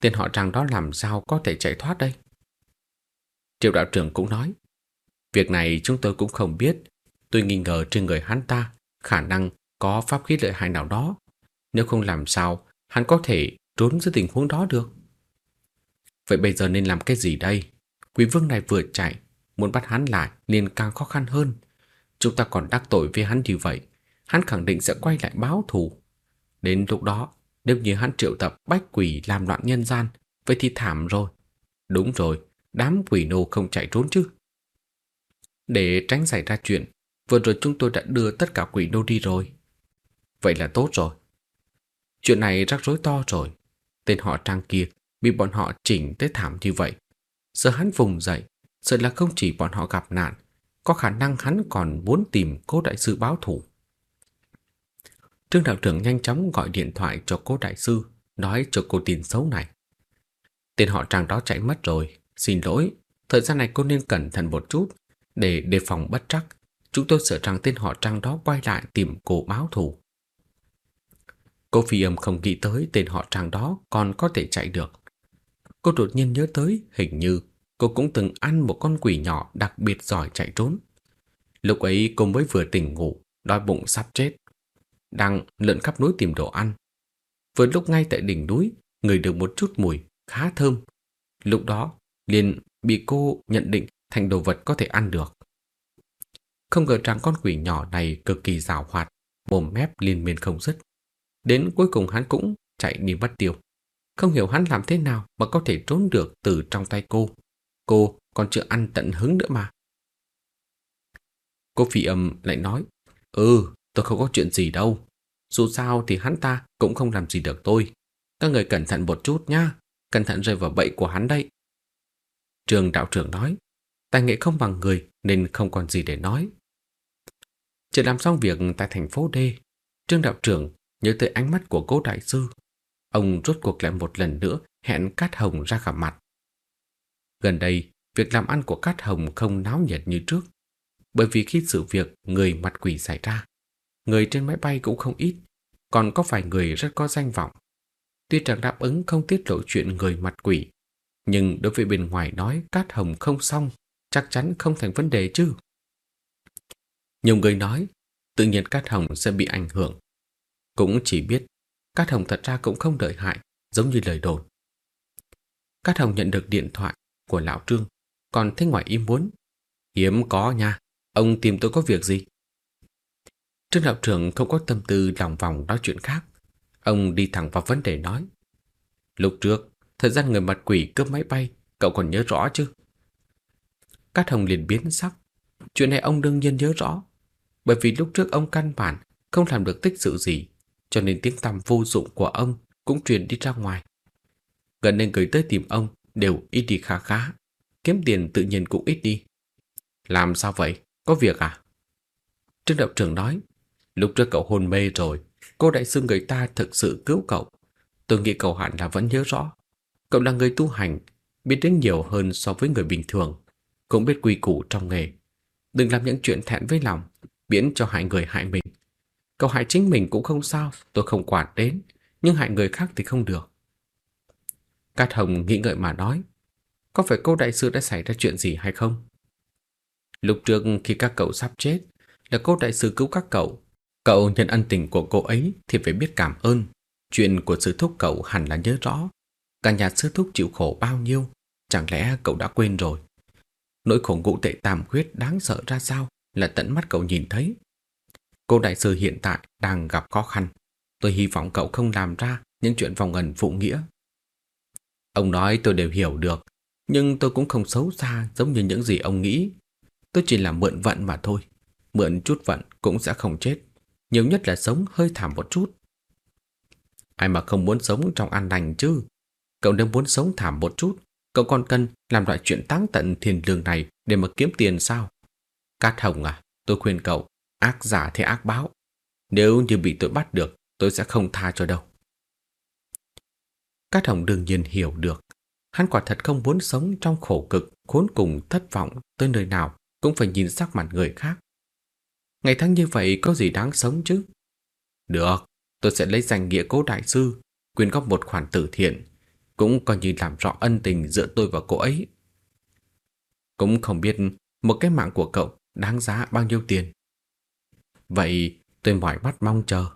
Tên họ trang đó làm sao có thể chạy thoát đây? Triệu đạo trưởng cũng nói, việc này chúng tôi cũng không biết. Tôi nghi ngờ trên người hắn ta khả năng có pháp khí lợi hại nào đó. Nếu không làm sao, hắn có thể trốn dưới tình huống đó được. Vậy bây giờ nên làm cái gì đây? Quý vương này vừa chạy, muốn bắt hắn lại liền càng khó khăn hơn. Chúng ta còn đắc tội với hắn như vậy Hắn khẳng định sẽ quay lại báo thù Đến lúc đó Nếu như hắn triệu tập bách quỷ làm loạn nhân gian Vậy thì thảm rồi Đúng rồi Đám quỷ nô không chạy trốn chứ Để tránh xảy ra chuyện Vừa rồi chúng tôi đã đưa tất cả quỷ nô đi rồi Vậy là tốt rồi Chuyện này rắc rối to rồi tên họ Trang kia bị bọn họ chỉnh tới thảm như vậy. Giờ hắn vùng dậy, sợ là không chỉ bọn họ gặp nạn, có khả năng hắn còn muốn tìm cố đại sư báo thủ. Trương đạo trưởng nhanh chóng gọi điện thoại cho cố đại sư, nói cho cô tin xấu này. Tên họ Trang đó chạy mất rồi, xin lỗi, thời gian này cô nên cẩn thận một chút, để đề phòng bất trắc. Chúng tôi sợ rằng tên họ Trang đó quay lại tìm cô báo thù. Cô phi âm không nghĩ tới tên họ Trang đó còn có thể chạy được. Cô đột nhiên nhớ tới hình như cô cũng từng ăn một con quỷ nhỏ đặc biệt giỏi chạy trốn. Lúc ấy cô mới vừa tỉnh ngủ, đói bụng sắp chết. Đang lượn khắp núi tìm đồ ăn. Vừa lúc ngay tại đỉnh núi, người được một chút mùi khá thơm. Lúc đó, liền bị cô nhận định thành đồ vật có thể ăn được. Không ngờ rằng con quỷ nhỏ này cực kỳ rào hoạt, mồm mép liên miên không dứt. Đến cuối cùng hắn cũng chạy đi mất tiêu. Không hiểu hắn làm thế nào mà có thể trốn được từ trong tay cô. Cô còn chưa ăn tận hứng nữa mà. Cô phi âm lại nói, Ừ, tôi không có chuyện gì đâu. Dù sao thì hắn ta cũng không làm gì được tôi. Các người cẩn thận một chút nhá, cẩn thận rơi vào bẫy của hắn đây. Trường đạo trưởng nói, tài nghệ không bằng người nên không còn gì để nói. Chỉ làm xong việc tại thành phố D, Trương đạo trưởng nhớ tới ánh mắt của cố đại sư. Ông rốt cuộc lại một lần nữa hẹn Cát Hồng ra gặp mặt. Gần đây, việc làm ăn của Cát Hồng không náo nhiệt như trước. Bởi vì khi sự việc người mặt quỷ xảy ra, người trên máy bay cũng không ít, còn có vài người rất có danh vọng. Tuy rằng đáp ứng không tiết lộ chuyện người mặt quỷ, nhưng đối với bên ngoài nói Cát Hồng không xong, chắc chắn không thành vấn đề chứ. Nhiều người nói, tự nhiên Cát Hồng sẽ bị ảnh hưởng. Cũng chỉ biết, Cát Hồng thật ra cũng không đợi hại, giống như lời đồn. Cát Hồng nhận được điện thoại của Lão Trương, còn thấy ngoài ý muốn. Hiếm có nha, ông tìm tôi có việc gì? Trương đạo trưởng không có tâm tư lòng vòng nói chuyện khác. Ông đi thẳng vào vấn đề nói. Lúc trước, thời gian người mặt quỷ cướp máy bay, cậu còn nhớ rõ chứ? Cát Hồng liền biến sắc. Chuyện này ông đương nhiên nhớ rõ. Bởi vì lúc trước ông căn bản không làm được tích sự gì, cho nên tiếng tăm vô dụng của ông cũng truyền đi ra ngoài. Gần nên người tới tìm ông đều ít đi khá khá, kiếm tiền tự nhiên cũng ít đi. Làm sao vậy? Có việc à? Trương đạo trưởng nói, lúc trước cậu hôn mê rồi, cô đại sư người ta thực sự cứu cậu. Tôi nghĩ cậu hẳn là vẫn nhớ rõ. Cậu là người tu hành, biết đến nhiều hơn so với người bình thường, cũng biết quy củ trong nghề. Đừng làm những chuyện thẹn với lòng, biến cho hại người hại mình. Cậu hại chính mình cũng không sao, tôi không quản đến, nhưng hại người khác thì không được. Cát Hồng nghĩ ngợi mà nói, có phải cô đại sư đã xảy ra chuyện gì hay không? Lúc trước khi các cậu sắp chết, là cô đại sư cứu các cậu. Cậu nhận ân tình của cô ấy thì phải biết cảm ơn. Chuyện của sư thúc cậu hẳn là nhớ rõ. Cả nhà sư thúc chịu khổ bao nhiêu, chẳng lẽ cậu đã quên rồi? Nỗi khổ ngũ tệ tàm huyết đáng sợ ra sao là tận mắt cậu nhìn thấy. Cô đại sư hiện tại đang gặp khó khăn. Tôi hy vọng cậu không làm ra những chuyện vòng ẩn phụ nghĩa. Ông nói tôi đều hiểu được, nhưng tôi cũng không xấu xa giống như những gì ông nghĩ. Tôi chỉ là mượn vận mà thôi. Mượn chút vận cũng sẽ không chết. Nhiều nhất là sống hơi thảm một chút. Ai mà không muốn sống trong an lành chứ? Cậu nếu muốn sống thảm một chút, cậu còn cần làm loại chuyện táng tận thiền lương này để mà kiếm tiền sao? Cát Hồng à, tôi khuyên cậu, ác giả thì ác báo. Nếu như bị tôi bắt được, tôi sẽ không tha cho đâu. Cát Hồng đương nhiên hiểu được. Hắn quả thật không muốn sống trong khổ cực, khốn cùng, thất vọng tới nơi nào cũng phải nhìn sắc mặt người khác. Ngày tháng như vậy có gì đáng sống chứ? Được, tôi sẽ lấy danh nghĩa cố đại sư, quyên góp một khoản tử thiện, cũng coi như làm rõ ân tình giữa tôi và cô ấy. Cũng không biết một cái mạng của cậu đáng giá bao nhiêu tiền. Vậy tôi mỏi mắt mong chờ.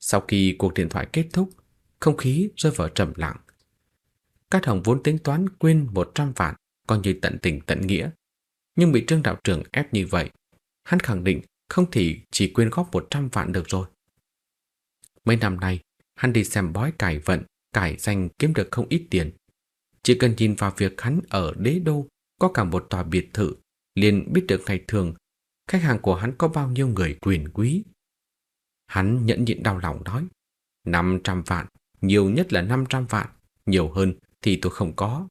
Sau khi cuộc điện thoại kết thúc, không khí rơi vào trầm lặng. Cát Hồng vốn tính toán quyên 100 vạn, coi như tận tình tận nghĩa. Nhưng bị Trương Đạo trưởng ép như vậy, hắn khẳng định không thể chỉ quyên góp 100 vạn được rồi. Mấy năm nay, hắn đi xem bói cải vận, cải danh kiếm được không ít tiền. Chỉ cần nhìn vào việc hắn ở đế đô có cả một tòa biệt thự, liền biết được ngày thường khách hàng của hắn có bao nhiêu người quyền quý. Hắn nhẫn nhịn đau lòng nói, 500 vạn nhiều nhất là 500 vạn, nhiều hơn thì tôi không có.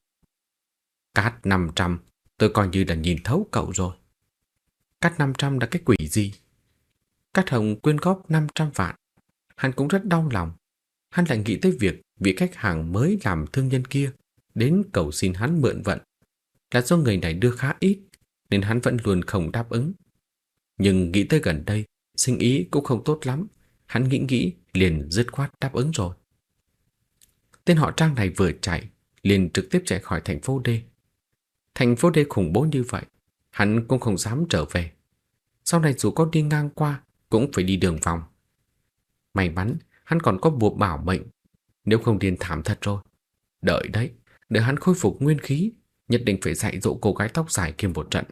Cát 500, tôi coi như là nhìn thấu cậu rồi. Cát 500 là cái quỷ gì? Cát Hồng quyên góp 500 vạn. Hắn cũng rất đau lòng. Hắn lại nghĩ tới việc vị khách hàng mới làm thương nhân kia đến cầu xin hắn mượn vận. Là do người này đưa khá ít, nên hắn vẫn luôn không đáp ứng. Nhưng nghĩ tới gần đây, sinh ý cũng không tốt lắm. Hắn nghĩ nghĩ liền dứt khoát đáp ứng rồi. Tên họ Trang này vừa chạy, liền trực tiếp chạy khỏi thành phố D. Thành phố D khủng bố như vậy, hắn cũng không dám trở về. Sau này dù có đi ngang qua, cũng phải đi đường vòng. May mắn, hắn còn có buộc bảo mệnh, nếu không điên thảm thật rồi. Đợi đấy, để hắn khôi phục nguyên khí, nhất định phải dạy dỗ cô gái tóc dài kia một trận.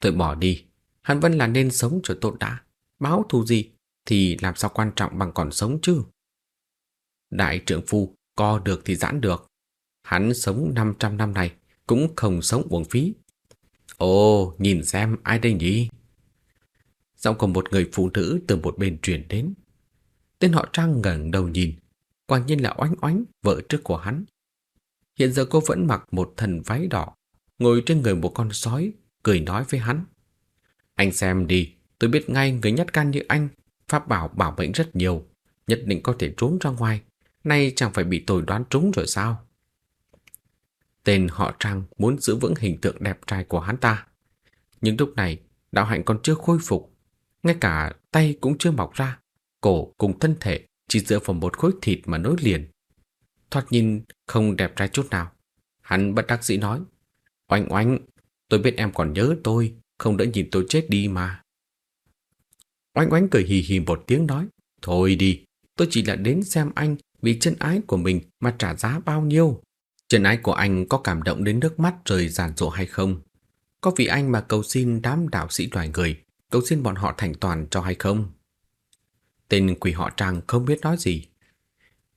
Tôi bỏ đi, hắn vẫn là nên sống cho tốt đã. Báo thù gì thì làm sao quan trọng bằng còn sống chứ? Đại trưởng phu co được thì giãn được. Hắn sống 500 năm này cũng không sống uổng phí. Ồ, nhìn xem ai đây nhỉ? Giọng của một người phụ nữ từ một bên truyền đến. Tên họ Trang ngẩng đầu nhìn, quả nhiên là oánh oánh, vợ trước của hắn. Hiện giờ cô vẫn mặc một thần váy đỏ, ngồi trên người một con sói, cười nói với hắn. Anh xem đi, tôi biết ngay người nhát can như anh, pháp bảo bảo mệnh rất nhiều, nhất định có thể trốn ra ngoài. Nay chẳng phải bị tôi đoán trúng rồi sao? Tên họ Trang muốn giữ vững hình tượng đẹp trai của hắn ta. Nhưng lúc này, đạo hạnh còn chưa khôi phục, ngay cả tay cũng chưa mọc ra, cổ cùng thân thể chỉ dựa vào một khối thịt mà nối liền. Thoạt nhìn không đẹp trai chút nào. Hắn bất đắc dĩ nói, Oanh oanh, tôi biết em còn nhớ tôi, không đỡ nhìn tôi chết đi mà. Oanh oanh cười hì hì một tiếng nói, Thôi đi, tôi chỉ là đến xem anh vì chân ái của mình mà trả giá bao nhiêu. Chân ái của anh có cảm động đến nước mắt rơi giàn rộ hay không? Có vì anh mà cầu xin đám đạo sĩ loài người, cầu xin bọn họ thành toàn cho hay không? Tên quỷ họ Trang không biết nói gì.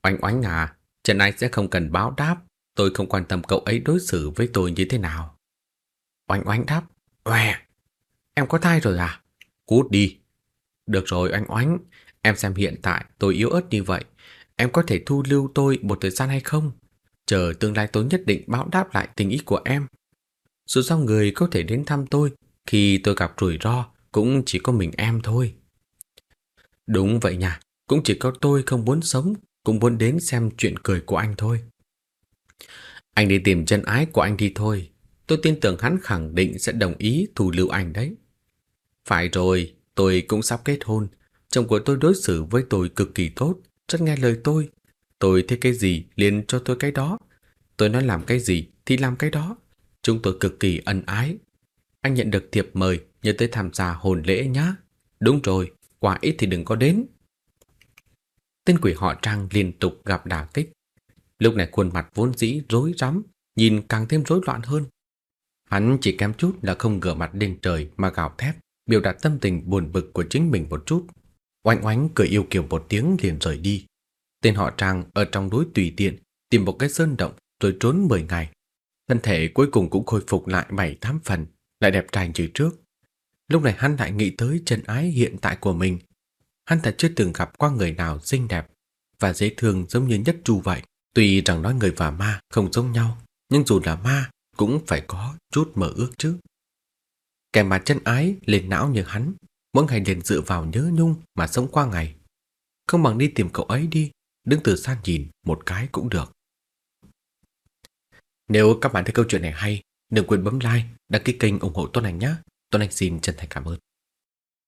Oanh oánh à, Trần Anh sẽ không cần báo đáp, tôi không quan tâm cậu ấy đối xử với tôi như thế nào. Oanh oánh đáp, Oè, em có thai rồi à? Cút đi. Được rồi oanh oánh, em xem hiện tại tôi yếu ớt như vậy, em có thể thu lưu tôi một thời gian hay không? Chờ tương lai tôi nhất định báo đáp lại tình ý của em. Dù sao người có thể đến thăm tôi khi tôi gặp rủi ro cũng chỉ có mình em thôi. Đúng vậy nha, cũng chỉ có tôi không muốn sống, cũng muốn đến xem chuyện cười của anh thôi. Anh đi tìm chân ái của anh đi thôi. Tôi tin tưởng hắn khẳng định sẽ đồng ý thù lưu anh đấy. Phải rồi, tôi cũng sắp kết hôn. Chồng của tôi đối xử với tôi cực kỳ tốt, rất nghe lời tôi. Tôi thích cái gì liền cho tôi cái đó. Tôi nói làm cái gì thì làm cái đó. Chúng tôi cực kỳ ân ái. Anh nhận được thiệp mời, nhớ tới tham gia hôn lễ nhá. Đúng rồi, quả ít thì đừng có đến. Tên quỷ họ Trang liên tục gặp đả kích. Lúc này khuôn mặt vốn dĩ rối rắm, nhìn càng thêm rối loạn hơn. Hắn chỉ kém chút là không ngửa mặt lên trời mà gào thét, biểu đạt tâm tình buồn bực của chính mình một chút. Oanh oánh cười yêu kiều một tiếng liền rời đi. Tên họ Trang ở trong núi tùy tiện tìm một cái sơn động rồi trốn 10 ngày. Thân thể cuối cùng cũng khôi phục lại bảy tám phần, lại đẹp trai như trước. Lúc này hắn lại nghĩ tới chân ái hiện tại của mình. Hắn thật chưa từng gặp qua người nào xinh đẹp và dễ thương giống như nhất chu vậy. Tuy rằng nói người và ma không giống nhau, nhưng dù là ma cũng phải có chút mơ ước chứ. Kẻ mà chân ái lên não như hắn, mỗi ngày liền dựa vào nhớ nhung mà sống qua ngày. Không bằng đi tìm cậu ấy đi, đứng từ xa nhìn một cái cũng được. Nếu các bạn thấy câu chuyện này hay, đừng quên bấm like, đăng ký kênh ủng hộ Tuấn Anh nhé. Tuấn Anh xin chân thành cảm ơn.